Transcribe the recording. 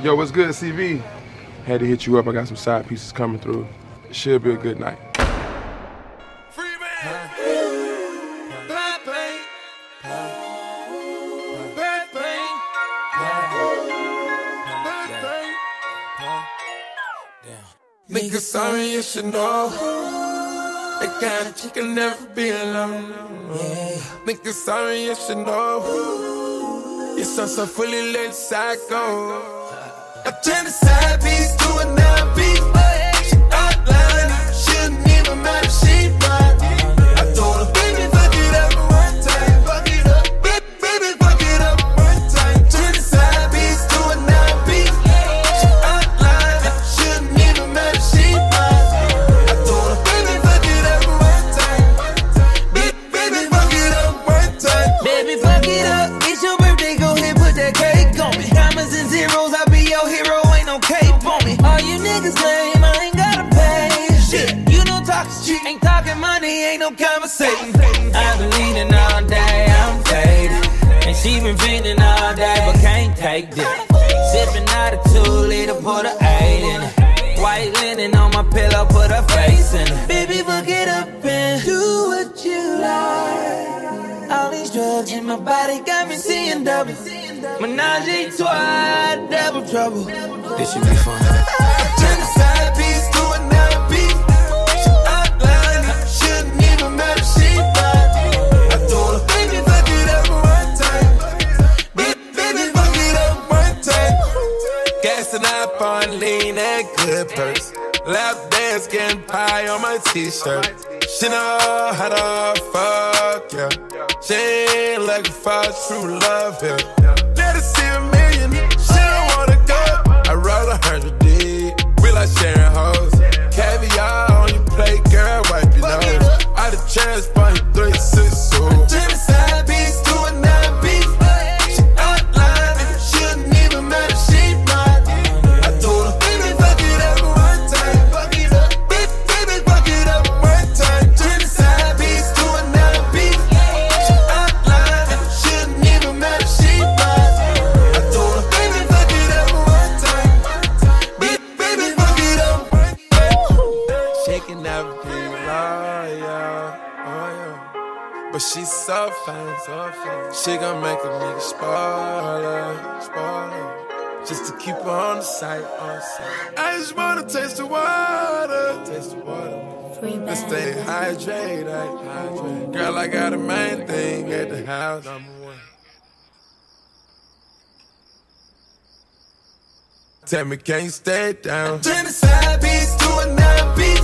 Yo, what's good, CV? Had to hit you up. I got some side pieces coming through. Should be a good night. Nigga, sorry, you should know. That kind of chick can never be alone. Yeah. Nigga, sorry, you should know. You're so, so fully lit psycho. I turn the side piece your hero, ain't no cape on me. All you niggas lame, I ain't gotta pay. Shit, you don't talk shit, ain't talking money, ain't no conversation. I've been leaning all day, I'm faded. And she been feeding all day, but can't take this. Sipping out a two liter, put a eight in it. White linen on my pillow, put her face in it. Baby, fuck it up and do what you like. All these drugs in my body got me seeing double. Menage a trois, double trouble. This should be fun. Turn the side piece to a nine piece. She it. Shouldn't even matter, she. I told her, baby, fuck it up one time. Baby, fuck it up one time. Gassing up on lean, that good purse. Lap dance, getting pie on my t-shirt. She know how to fuck, yeah. She ain't looking for true love, yeah. Hundred deep, we like sharing hoes. But she's so fine, so fine. She gon' make a nigga spoiler, spoiler. Just to keep her on the side, on the side. I just wanna taste the water, taste the water. And stay hydrated, hydrated. Girl, I got a main thing at the house. Number one. Tell me, can you stay down? Turn the side piece to a nine piece.